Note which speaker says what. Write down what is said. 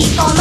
Speaker 1: Con